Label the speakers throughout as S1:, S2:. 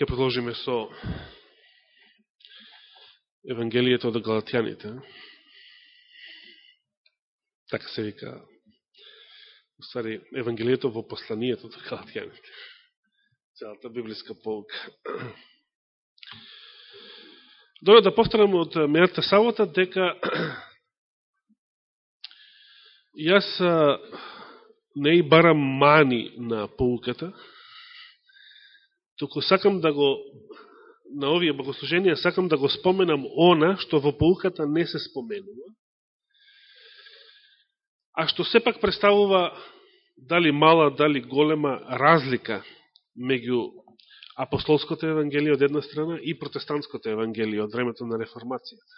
S1: Ке продолжиме со Евангелието од Галатјаните. Така се вика, Сари Евангелието во посланието од Галатјаните. Целата библиска полка. Добре, да повторам од Мерта Савота, дека јас не и барам мани на полуката, туку сакам да го на овие богослуженија сакам да го споменам она што во полуката не се споменува, а што сепак представува дали мала, дали голема разлика меѓу апостолското евангелие од една страна и протестантското евангелие од времето на реформацијата.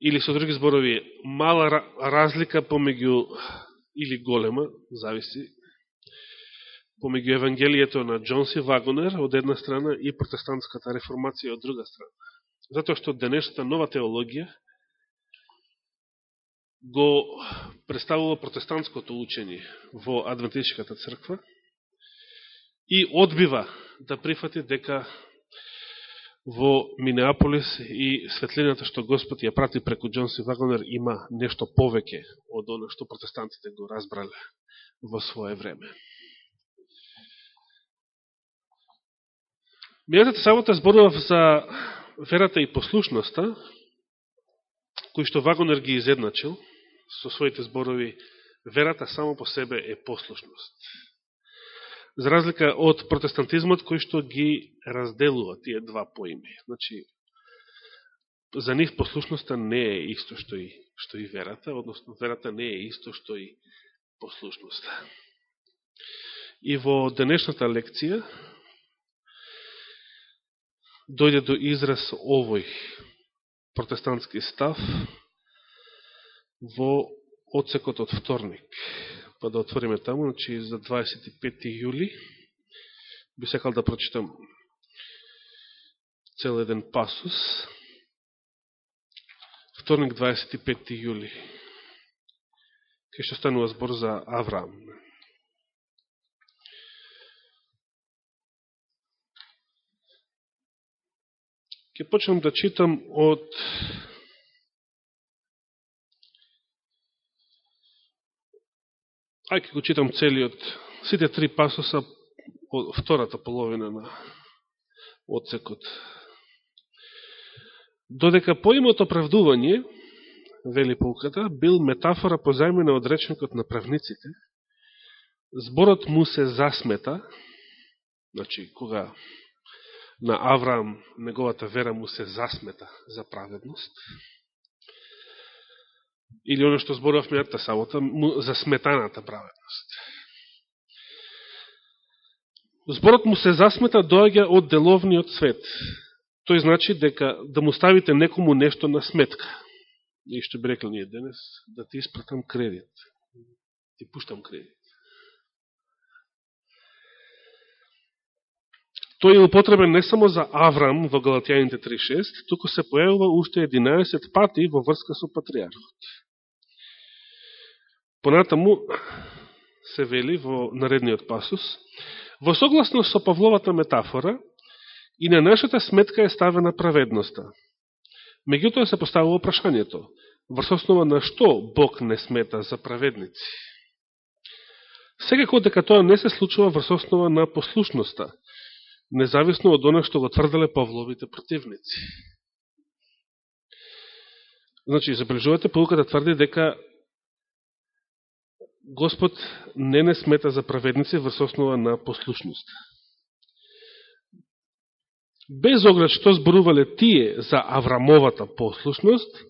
S1: Или со други зборови, мала разлика помеѓу, или голема, зависи, помеѓу евангелието на Джонси Вагонер од една страна и протестантската реформација од друга страна. Затоа што денешната нова теологија го представува протестантското учење во Адвентичката црква, и одбива да прифати дека во Минеаполис и светлината што Господ ја прати преку Джонси Вагонер има нешто повеќе од оно што протестантите го разбрале во свое време. Минатата сабота зборував за верата и послушноста, кои што Вагонер ги изедначил со своите зборови верата само по себе е послушност за разлика од протестантизмот кој што ги разделува тие два поими. Значи, за нив послушноста не е исто што и, што и верата, односно верата не е исто што и послушноста. И во денешната лекција дојде до израз овој протестантски став во одсекот од вторник па да отвориме таму, значи за 25. јули. Би сакал да прочитам цел еден пасус. Вторник 25. јули. Кај што станува збор за Авраам. Ке почнам да читам од Ајке го читам целиот, сите три пасоса од втората половина на одсекот. Додека поимот оправдување, вели полката, бил метафора позајмена од речникот на правниците, зборот му се засмета, значи, кога на Авраам неговата вера му се засмета за праведност, или оно што зборував мејата сабота, за сметаната праведност. Зборот му се засмета доаѓа од деловниот свет. Тој значи дека да му ставите некому нешто на сметка. И што би рекли ние денес, да ти испратам кредит. Ти пуштам кредит. Тој е употребен не само за Аврам во Галатјаните 3.6, туку се појавува уште 11 пати во врска со патриархот. Понатаму се вели во наредниот пасус, во согласно со Павловата метафора, и на нашата сметка е ставена праведноста. Меѓутоа се поставува прашањето, врз основа на што Бог не смета за праведници? Секако дека тоа не се случува врз основа на послушноста, независно од оно што го тврделе Павловите противници. Значи, забележувате, полуката тврди дека Господ не не смета за праведници врз основа на послушност. Без оглед што зборувале тие за Аврамовата послушност,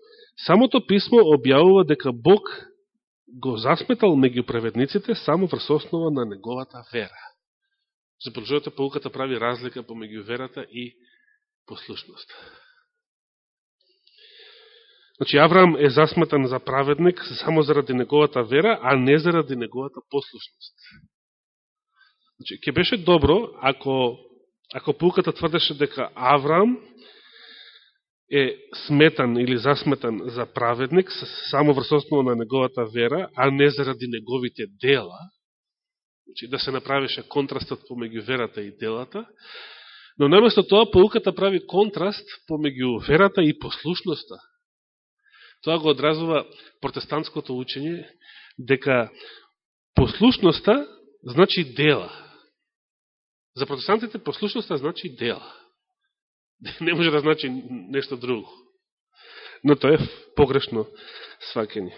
S1: самото писмо објавува дека Бог го засметал меѓу праведниците само врз основа на неговата вера. Забележувате, полуката прави разлика помеѓу верата и послушност. Значи, Авраам е засматан за праведник само заради неговата вера, а не заради неговата послушност. Значи, ке беше добро, ако, ако пулката тврдеше дека Авраам е сметан или засметан за праведник само врз основа на неговата вера, а не заради неговите дела, Значи, да се направише контрастот помеѓу верата и делата, но наместо тоа поуката прави контраст помеѓу верата и послушноста. Тоа го одразува протестантското учење, дека послушноста значи дела. За протестантите послушноста значи дела. Не може да значи нешто друго. Но тоа е погрешно свакење.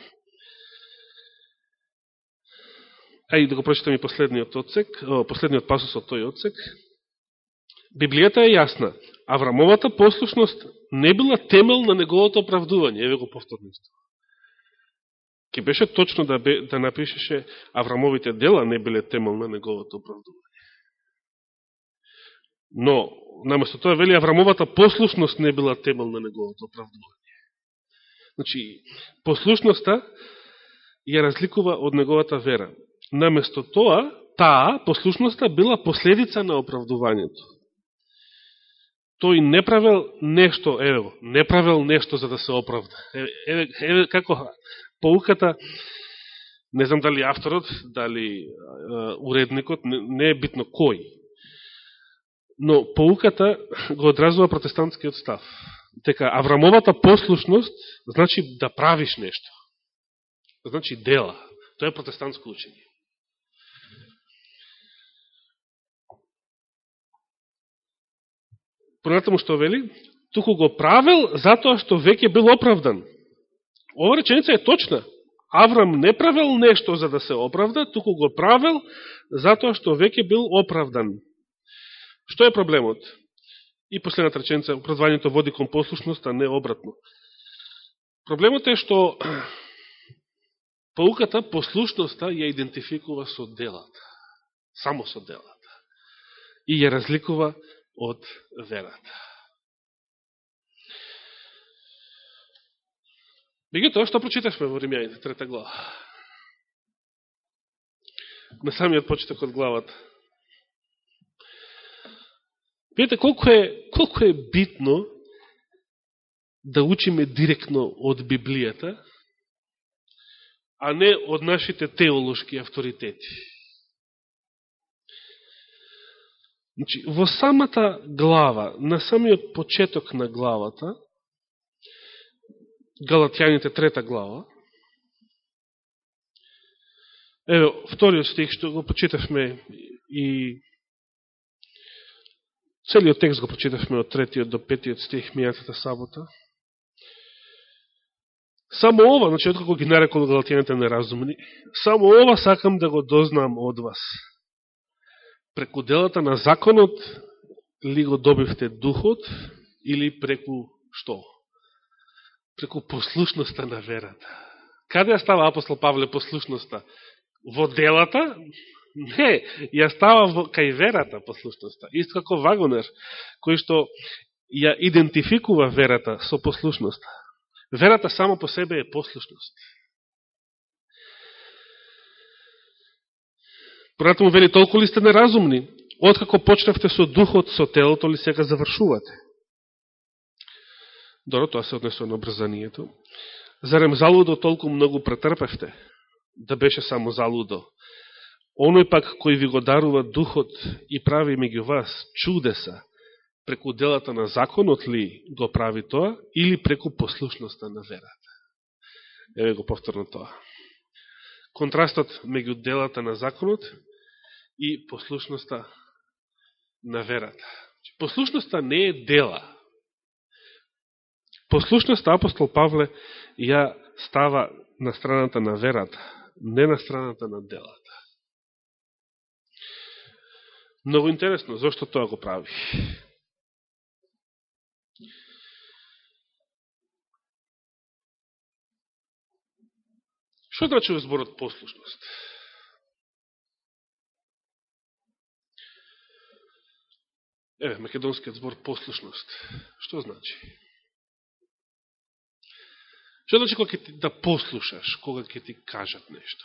S1: А и да го прочитам и последниот отсек, последниот пасос од тој отсек. Библијата е јасна. Аврамовата послушност не била темел на неговото оправдување. Еве го повторно. Ке беше точно да, бе, да напишеше Аврамовите дела не биле темел на неговото оправдување. Но, наместо тоа вели Аврамовата послушност не била темел на неговото оправдување. Значи, послушноста ја разликува од неговата вера. Наместо тоа, таа послушноста била последица на оправдувањето тој не правел нешто, еве го, не правел нешто за да се оправда. Еве, еве, еве како поуката, не знам дали авторот, дали е, уредникот, не, не е битно кој. Но поуката го одразува протестантскиот став. Дека Аврамовата послушност значи да правиш нешто. Значи дела. Тоа е протестантско учење. Понатаму што вели, туку го правил затоа што веќе бил оправдан. Ова реченица е точна. Аврам не правил нешто за да се оправда, туку го правил затоа што веќе бил оправдан. Што е проблемот? И последната реченица, оправдањето води кон послушност, а не обратно. Проблемот е што поуката послушноста ја идентификува со делата. Само со делата. И ја разликува од верата. тоа што прочитавме во Римјаните, трета глава? На самиот почеток од главата. Видите, колко е, колко е битно да учиме директно од Библијата, а не од нашите теолошки авторитети. Значи, во самата глава, на самиот почеток на главата, Галатјаните трета глава, еве, вториот стих што го почитавме и целиот текст го почитавме од третиот до петиот стих мијатата сабота. Само ова, значи, откако ги нарекол Галатјаните неразумни, само ова сакам да го дознам од вас – преку делата на законот ли го добивте духот или преку што? Преку послушноста на верата. Каде ја става апостол Павле послушноста? Во делата? Не, ја става во, кај верата послушноста. Исто како Вагонер, кој што ја идентификува верата со послушноста. Верата само по себе е послушност. Понатаму вели, толку ли сте неразумни? Откако почнавте со духот, со телото ли сега завршувате? Добро, тоа се однесува на обрзанието. Зарем залудо толку многу претрпевте? Да беше само залудо. Оној пак кој ви го дарува духот и прави меѓу вас чудеса, преку делата на законот ли го прави тоа, или преку послушноста на верата? Еве го повторно тоа контрастот меѓу делата на законот и послушноста на верата. Значи, послушноста не е дела. Послушноста апостол Павле ја става на страната на верата, не на страната на делата. Много интересно, зашто тоа го прави? Што значи во зборот послушност? Еве, македонскиот збор послушност. Што значи? Што значи кога ќе ти да послушаш, кога ќе ти кажат нешто?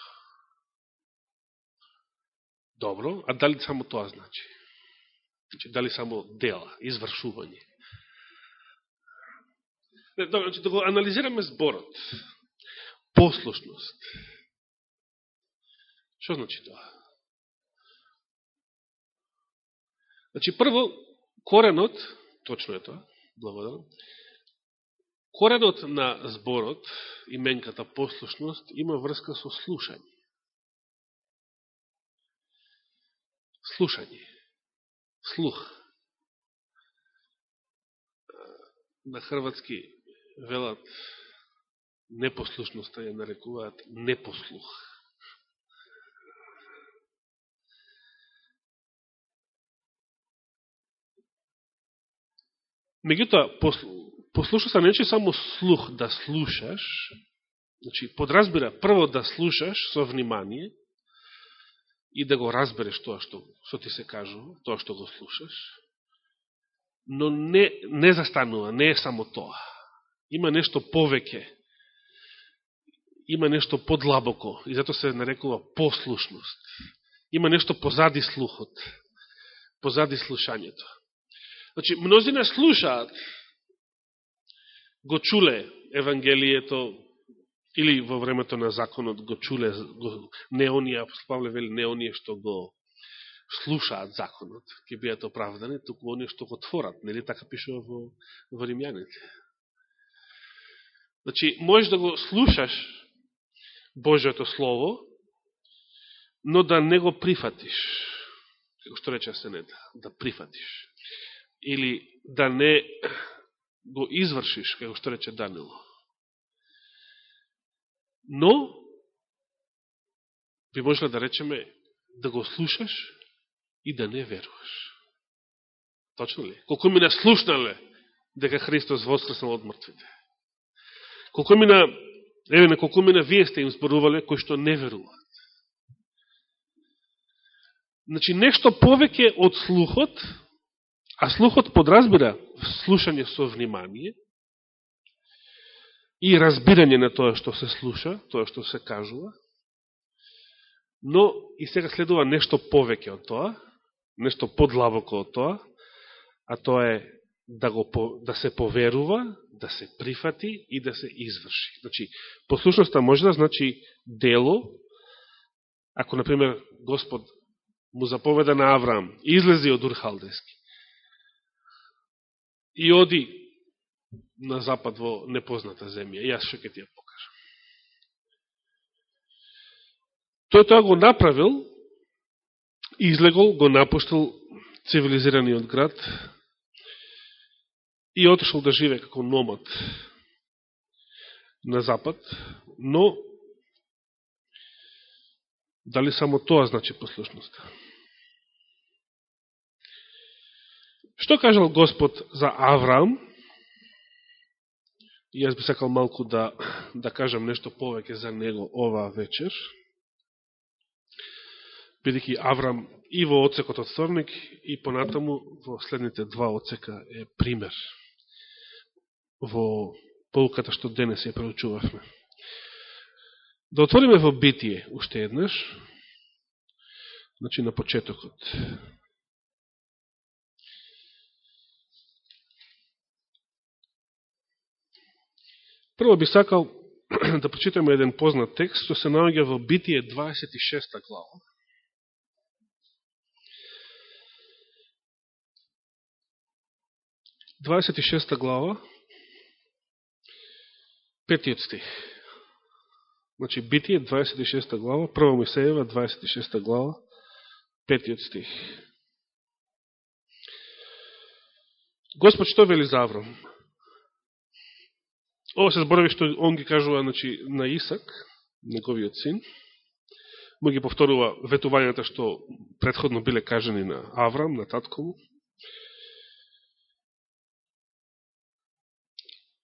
S1: Добро, а дали само тоа значи? Значи, дали само дела, извршување? Добро, значи, да го анализираме зборот послушност. Што значи тоа? Значи, прво, коренот, точно е тоа, благодарам, коренот на зборот, именката послушност, има врска со слушање. Слушање. Слух. На хрватски велат непослушноста ја нарекуваат непослух. Меѓутоа, послушноста не е само слух да слушаш, значи, подразбира прво да слушаш со внимание и да го разбереш тоа што, што ти се кажува, тоа што го слушаш, но не, не застанува, не е само тоа. Има нешто повеќе, има нешто подлабоко и зато се нарекува послушност. Има нешто позади слухот, позади слушањето. Значи, мнозина слушаат, го чуле Евангелието, или во времето на законот го чуле, го, не оние, Павле вели, не оние што го слушаат законот, ќе бидат оправдани, туку оние што го творат, нели? Така пишува во, во Римјаните. Значи, можеш да го слушаш Божиото Слово, но да не го прифатиш, како што рече Сенета, да прифатиш или да не го извршиш, како што рече Данило. Но, би можело да речеме, да го слушаш и да не веруваш. Точно ли? Колко ми наслушнале дека Христос воскреснал од мртвите? Колко мина, еве на колко мина вие сте им зборувале кои што не веруваат? Значи, нешто повеќе од слухот, А слухот подразбира слушање со внимание и разбирање на тоа што се слуша, тоа што се кажува, но и сега следува нешто повеќе од тоа, нешто подлабоко од тоа, а тоа е да, го, да се поверува, да се прифати и да се изврши. Значи, послушноста може да значи дело, ако, например, Господ му заповеда на Авраам, излези од Урхалдески, и оди на запад во непозната земја. Јас што ќе ти ја покажам. Тој тоа го направил, излегол, го напуштил цивилизираниот град и отошел да живе како номад на запад, но дали само тоа значи послушността? Што кажал Господ за Авраам? И јас би сакал малку да, да кажам нешто повеќе за него оваа вечер. Бидеќи Авраам и во оцекот од Сорник и понатаму во следните два оцека е пример во полуката што денес ја преучувавме. Да отвориме во битие уште еднаш, значи на почетокот. Прво би сакал да прочитаме еден познат текст, што се наоѓа во Битие 26 глава. Двадесет и шеста глава, петиот стих. Значи, Битие, 26 глава, прва Мисеева, 26 глава, петиот стих. Господ што вели за Авром? Ова се зборови што он ги кажува значи, на Исак, неговиот син. Му ги повторува ветувањата што предходно биле кажени на Аврам, на татко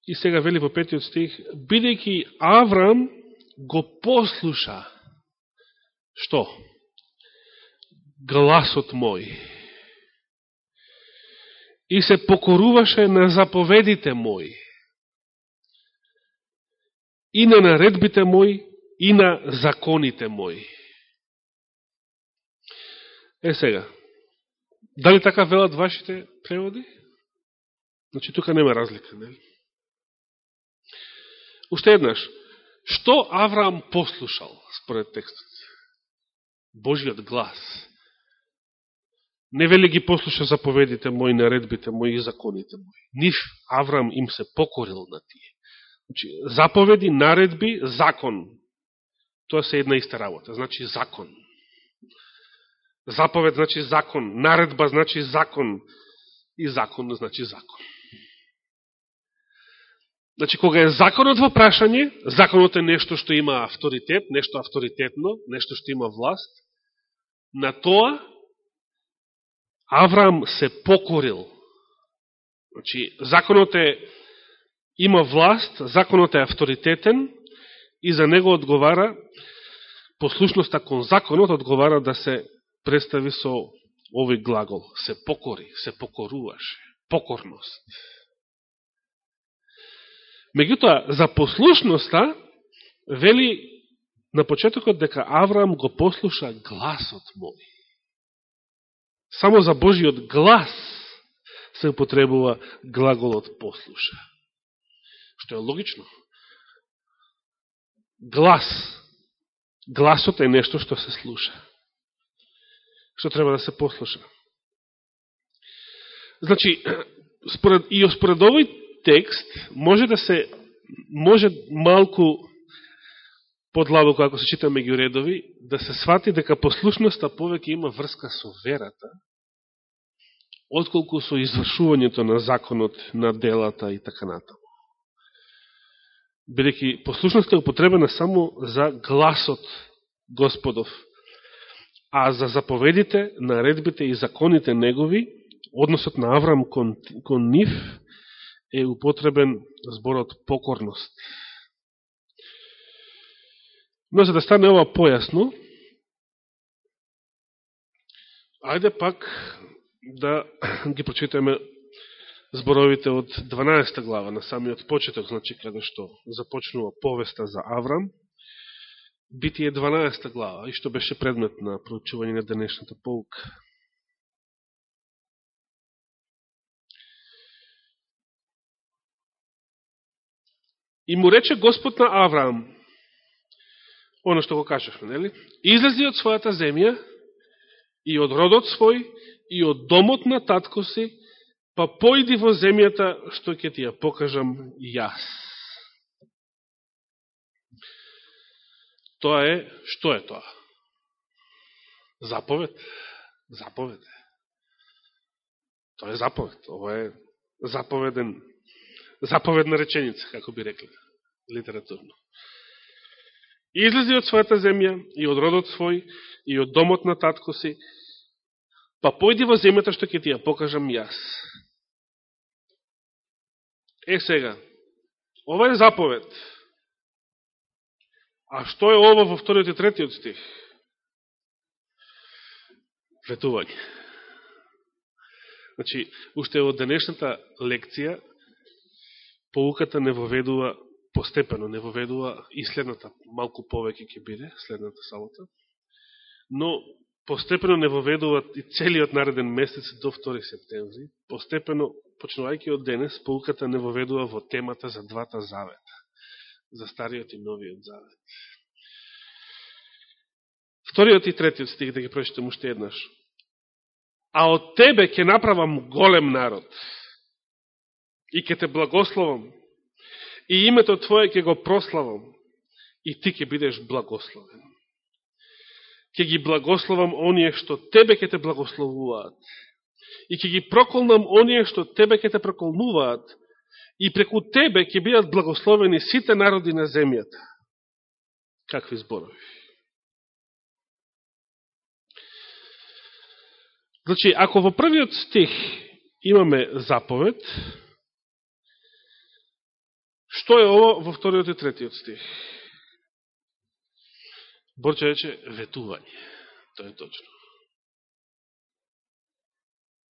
S1: И сега вели во петиот стих, бидејќи Аврам го послуша, што? Гласот мој. И се покоруваше на заповедите моји и на наредбите мои, и на законите мои. Е сега, дали така велат вашите преводи? Значи, тука нема разлика, не? Уште еднаш, што Авраам послушал, според текстот? Божиот глас. Не вели ги послуша заповедите мои, наредбите мои и законите мои. Нив Авраам им се покорил на тие. Значи, заповеди, наредби, закон. Тоа се една иста работа. Значи закон. Заповед значи закон. Наредба значи закон. И закон значи закон. Значи, кога е законот во прашање, законот е нешто што има авторитет, нешто авторитетно, нешто што има власт, на тоа Авраам се покорил. Значи, законот е, има власт, законот е авторитетен и за него одговара, послушноста кон законот одговара да се представи со овој глагол. Се покори, се покоруваше. Покорност. Меѓутоа, за послушноста, вели на почетокот дека Авраам го послуша гласот мој. Само за Божиот глас се употребува глаголот послуша. Што е логично. Глас. Гласот е нешто што се слуша. Што треба да се послуша. Значи, според, и според овој текст може да се може малку подлабоко, ако се чита меѓу редови, да се свати дека послушноста повеќе има врска со верата, отколку со извршувањето на законот, на делата и така натаму. Бидеќи послушноста е употребена само за гласот Господов, а за заповедите, наредбите и законите негови, односот на Аврам кон, кон нив, е употребен зборот покорност. Но за да стане ова појасно, ајде пак да ги прочитаме зборовите од 12 глава на самиот почеток, значи каде што започнува повеста за Аврам, Битие 12 глава, и што беше предмет на проучување на денешната полка. И му рече Господ на Авраам, оно што го кажеш, нели? Излези од својата земја и од родот свој и од домот на татко си, па појди во земјата што ќе ти ја покажам јас. Тоа е, што е тоа? Заповед? Заповед. Тоа е заповед. Ова е заповеден, заповедна реченица, како би рекли, литературно. Излези од својата земја и од родот свој и од домот на татко си, па појди во земјата што ќе ти ја покажам јас. Е сега, ова е заповед. А што е ова во вториот и третиот стих? Ветување. Значи, уште од денешната лекција, поуката не воведува постепено не воведува и следната, малку повеќе ќе биде, следната салата, но постепено не воведуваат и целиот нареден месец до 2 септември, постепено, почнувајќи од денес, полката не воведува во темата за двата завета, за стариот и новиот завет. Вториот и третиот стих, да ги прочитам уште еднаш. А од тебе ќе направам голем народ и ќе те благословам и името Твое ќе го прославам и ти ќе бидеш благословен. Ќе ги благословам оние што тебе ќе те благословуваат и ќе ги проколнам оние што тебе ќе те проколнуваат и преку тебе ќе бидат благословени сите народи на земјата. Какви зборови? Значи, ако во првиот стих имаме заповед, Што е ово во вториот и третиот стих? Борче рече ветување. Тоа е точно.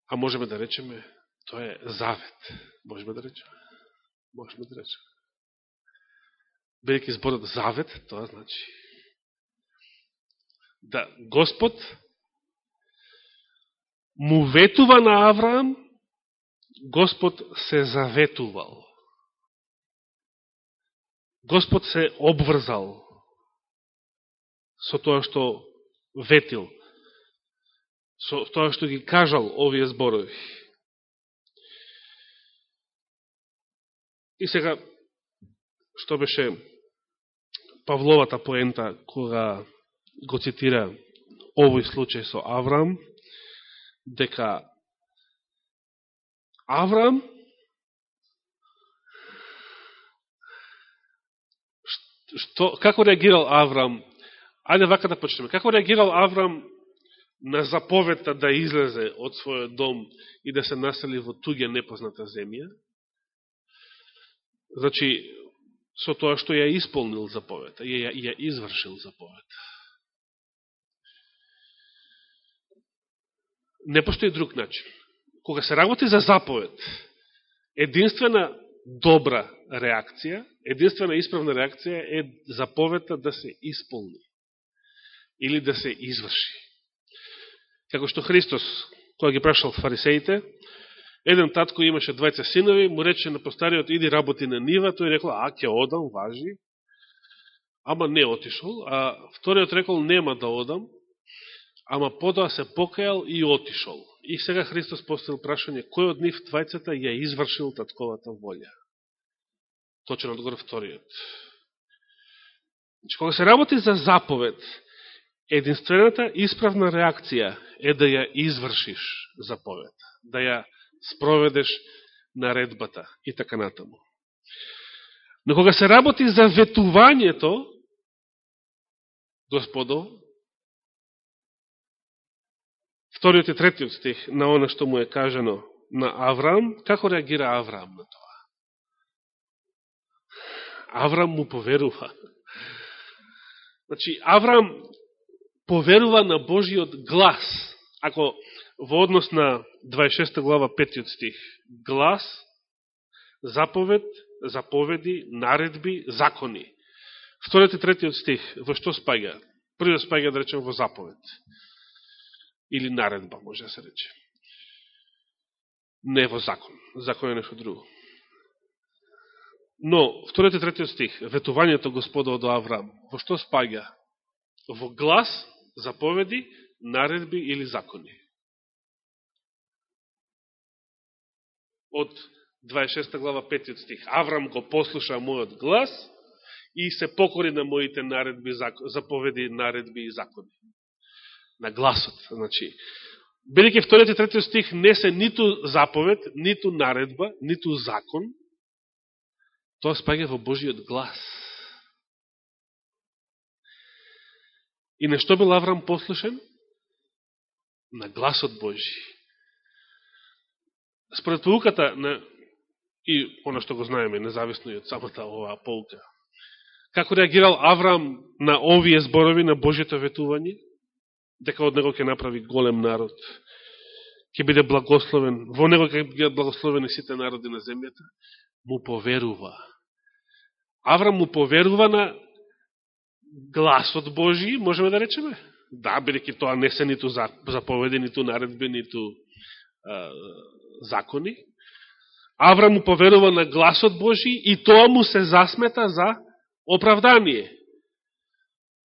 S1: А можеме да речеме, тоа е завет. Можеме да речеме. Можеме да речеме. Бејќи зборот завет, тоа значи да Господ му ветува на Авраам, Господ се заветувал. Господ се обврзал со тоа што ветил. со тоа што ги кажал овие зборови. И сега, што беше Павловата поента, кога го цитира овој случај со Аврам, дека Аврам што, како реагирал Аврам? Ајде вака да почнеме. Како реагирал Аврам на заповета да излезе од својот дом и да се насели во туѓа непозната земја? Значи, со тоа што ја исполнил заповета, ја, ја извршил заповета. Не постои друг начин. Кога се работи за заповед, единствена добра реакција, единствена исправна реакција е заповета да се исполни или да се изврши. Како што Христос, кој ги прашал фарисеите, еден татко имаше двајца синови, му рече на постариот, иди работи на нива, тој рекол, а, ќе одам, важи, ама не отишол, а вториот рекол, нема да одам, ама подоа се покајал и отишол. И сега Христос поставил прашање, кој од нив двајцата ја извршил татковата волја? Точен одговор вториот. Значи, кога се работи за заповед, единствената исправна реакција е да ја извршиш заповед, да ја спроведеш наредбата и така натаму. Но кога се работи за ветувањето, Господо, вториот и третиот стих на оно што му е кажено на Авраам, како реагира Авраам на тоа? Авраам му поверува. Значи, Авраам поверува на Божиот глас. Ако во однос на 26 глава 5 стих, глас, заповед, заповеди, наредби, закони. Вториот и третиот стих, во што спаѓа? Првиот да спаѓа, да речем, во заповед. Или наредба, може да се рече. Не во закон. Закон е нешто друго. Но, вториот и третиот стих, ветувањето Господа од Авраам, во што спаѓа? Во глас, заповеди, наредби или закони. Од 26 глава 5 стих. Аврам го послуша мојот глас и се покори на моите наредби, заповеди, наредби и закони. На гласот. Значи, бидеќи вториот и третиот стих не се ниту заповед, ниту наредба, ниту закон, Тоа спаѓа во Божиот глас. И на што бил Аврам послушен? На гласот Божи. Според полуката на и оно што го знаеме, независно и од самата оваа полка, Како реагирал Аврам на овие зборови на Божието ветување? Дека од него ќе направи голем народ, ќе биде благословен, во него ќе бидат благословени сите народи на земјата, му поверува. Аврам му поверува на гласот Божи, можеме да речеме? Да, бидеќи тоа не се ниту заповеди, ниту наредби, ниту а, закони. Аврам му поверува на гласот Божи и тоа му се засмета за оправдание.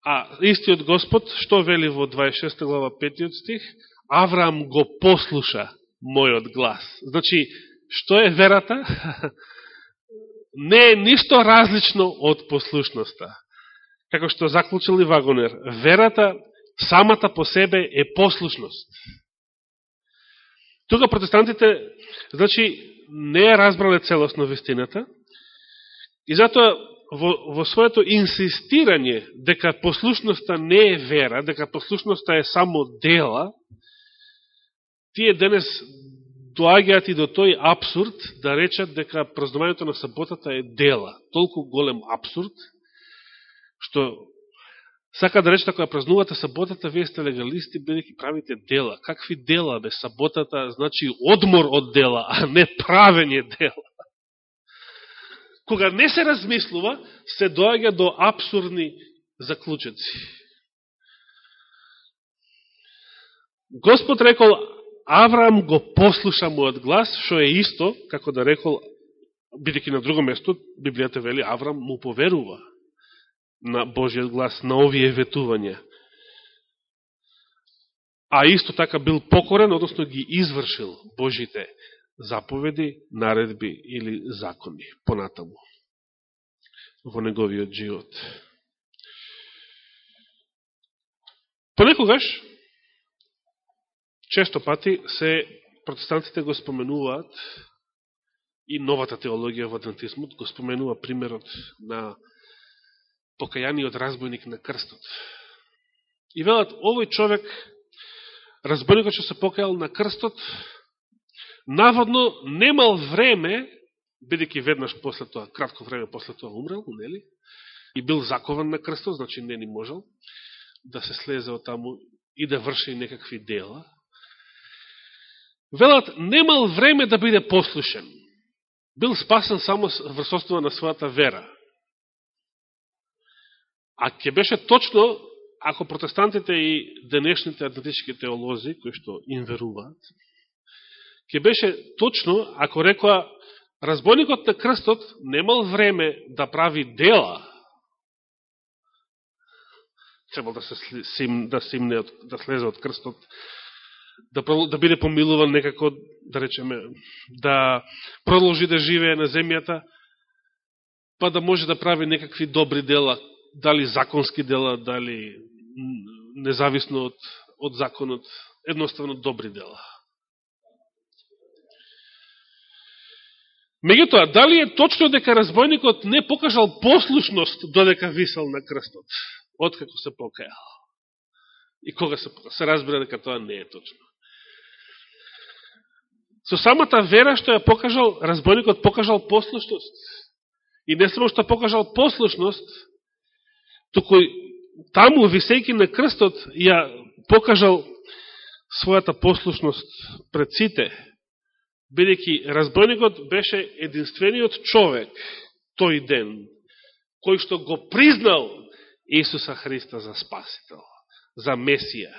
S1: А истиот Господ, што вели во 26 глава 5 стих? Аврам го послуша мојот глас. Значи, што е верата? не е ништо различно од послушноста. Како што заклучил и Вагонер, верата самата по себе е послушност. Тука протестантите, значи, не е разбрале целосно вистината и затоа во, во своето инсистирање дека послушноста не е вера, дека послушноста е само дела, тие денес доаѓаат и до тој абсурд да речат дека празнувањето на саботата е дела. Толку голем абсурд, што сака да речат, ако празнувате саботата, вие сте легалисти, бидеќи правите дела. Какви дела, бе? Саботата значи одмор од дела, а не правење дела. Кога не се размислува, се доаѓа до абсурдни заклученци. Господ рекол, Авраам го послуша мојот глас, што е исто, како да рекол, бидеќи на друго место, Библијата вели, Авраам му поверува на Божиот глас, на овие ветувања. а исто така бил покорен, односно ги извршил Божите заповеди, наредби или закони понатаму во неговиот живот. Понекогаш, често пати се протестантите го споменуваат и новата теологија во адвентизмот го споменува примерот на покајаниот разбойник на крстот. И велат, овој човек, разбойникот што се покајал на крстот, наводно немал време, бидеќи веднаш после тоа, кратко време после тоа умрел, нели? И бил закован на крстот, значи не ни можел да се слезе од таму и да врши некакви дела. Велат, немал време да биде послушен бил спасен само врз основа на својата вера. А ќе беше точно, ако протестантите и денешните адвентички теолози, кои што им веруваат, ќе беше точно, ако рекоа, разбойникот на крстот немал време да прави дела, требал да се сим, да симне, да слезе од крстот, да, да биде помилуван некако, да речеме, да продолжи да живее на земјата, па да може да прави некакви добри дела, дали законски дела, дали независно од, од законот, едноставно добри дела. Меѓутоа, дали е точно дека разбойникот не покажал послушност додека висел на крстот, откако се покајал? И кога се, се разбира дека тоа не е точно. Со самата вера што ја покажал, разбойникот покажал послушност. И не само што покажал послушност, туку таму, висејки на крстот, ја покажал својата послушност пред сите, бидејќи разбойникот беше единствениот човек тој ден, кој што го признал Исуса Христа за Спасител, за Месија.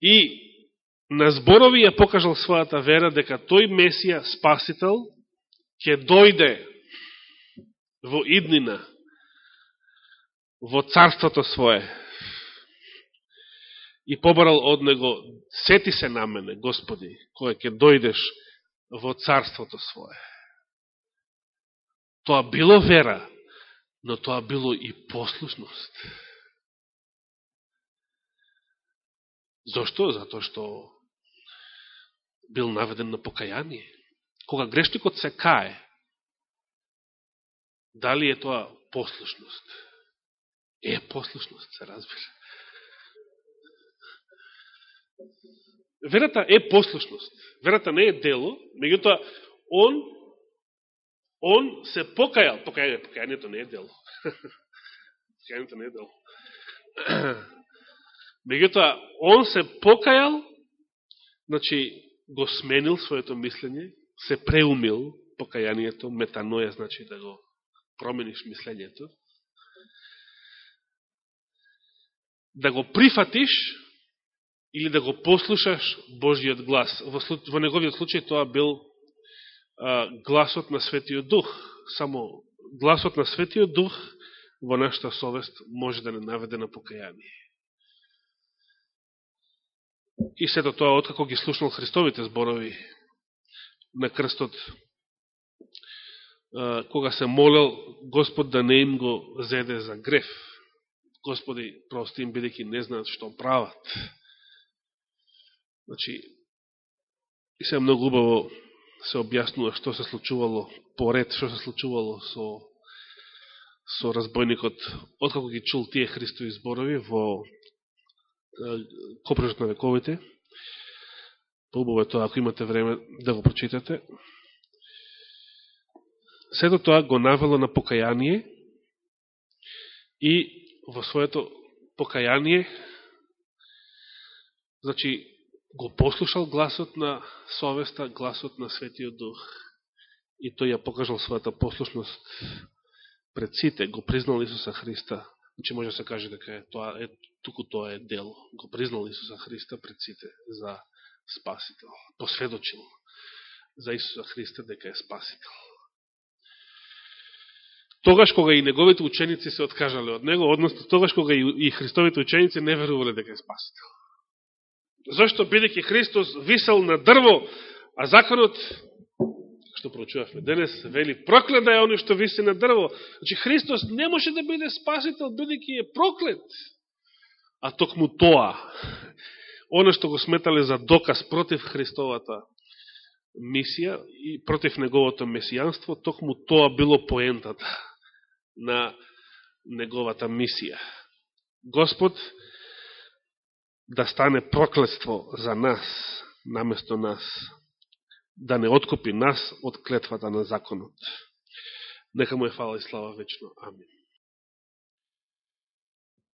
S1: И на зборови ја покажал својата вера дека тој Месија, Спасител, ќе дојде во иднина, во царството свое и побарал од него, сети се на мене, Господи, кој ќе дојдеш во царството свое. Тоа било вера, но тоа било и послушност. Зошто? Зато што бил наведен на покаяние. Кога грешникот се кае, дали е тоа послушност? Е послушност, се разбира. Верата е послушност. Верата не е дело, меѓутоа, он, он се покајал. Покајање, покајањето не е дело. покајањето не е дело. Меѓутоа, он се покајал, значи, го сменил своето мислење, се преумил покајанието, метаноја значи да го промениш мислењето, да го прифатиш или да го послушаш Божиот глас. Во, во неговиот случај тоа бил а, гласот на Светиот Дух. Само гласот на Светиот Дух во нашата совест може да не наведе на покаяние. И сето тоа, откако ги слушнал Христовите зборови на крстот, кога се молел Господ да не им го зеде за греф. Господи, прости им, бидеќи не знаат што прават. Значи, и се многу убаво се објаснува што се случувало поред, што се случувало со, со разбойникот, откако ги чул тие Христови зборови во Копрежот на вековите. Па Поубаво е тоа, ако имате време да го прочитате. Сето тоа го навело на покаяние и во своето покаяние значи го послушал гласот на совеста, гласот на Светиот Дух и тој ја покажал својата послушност пред сите, го признал Исуса Христа Значи може да се каже дека е, тоа е, туку тоа е дело. Го признал Исуса Христа пред сите за спасител. Посведочил за Исуса Христа дека е спасител. Тогаш кога и неговите ученици се откажале од него, односно тогаш кога и Христовите ученици не верувале дека е спасител. Зошто, бидеќи Христос висел на дрво, а законот, што прочувавме денес, вели, проклет да е оној што виси на дрво. Значи, Христос не може да биде спасител, бидеќи е проклет. А токму тоа, оно што го сметале за доказ против Христовата мисија и против неговото месијанство, токму тоа било поентата на неговата мисија. Господ да стане проклетство за нас, наместо нас, да не откупи нас од клетвата на законот. Нека му е фала и слава вечно. Амин.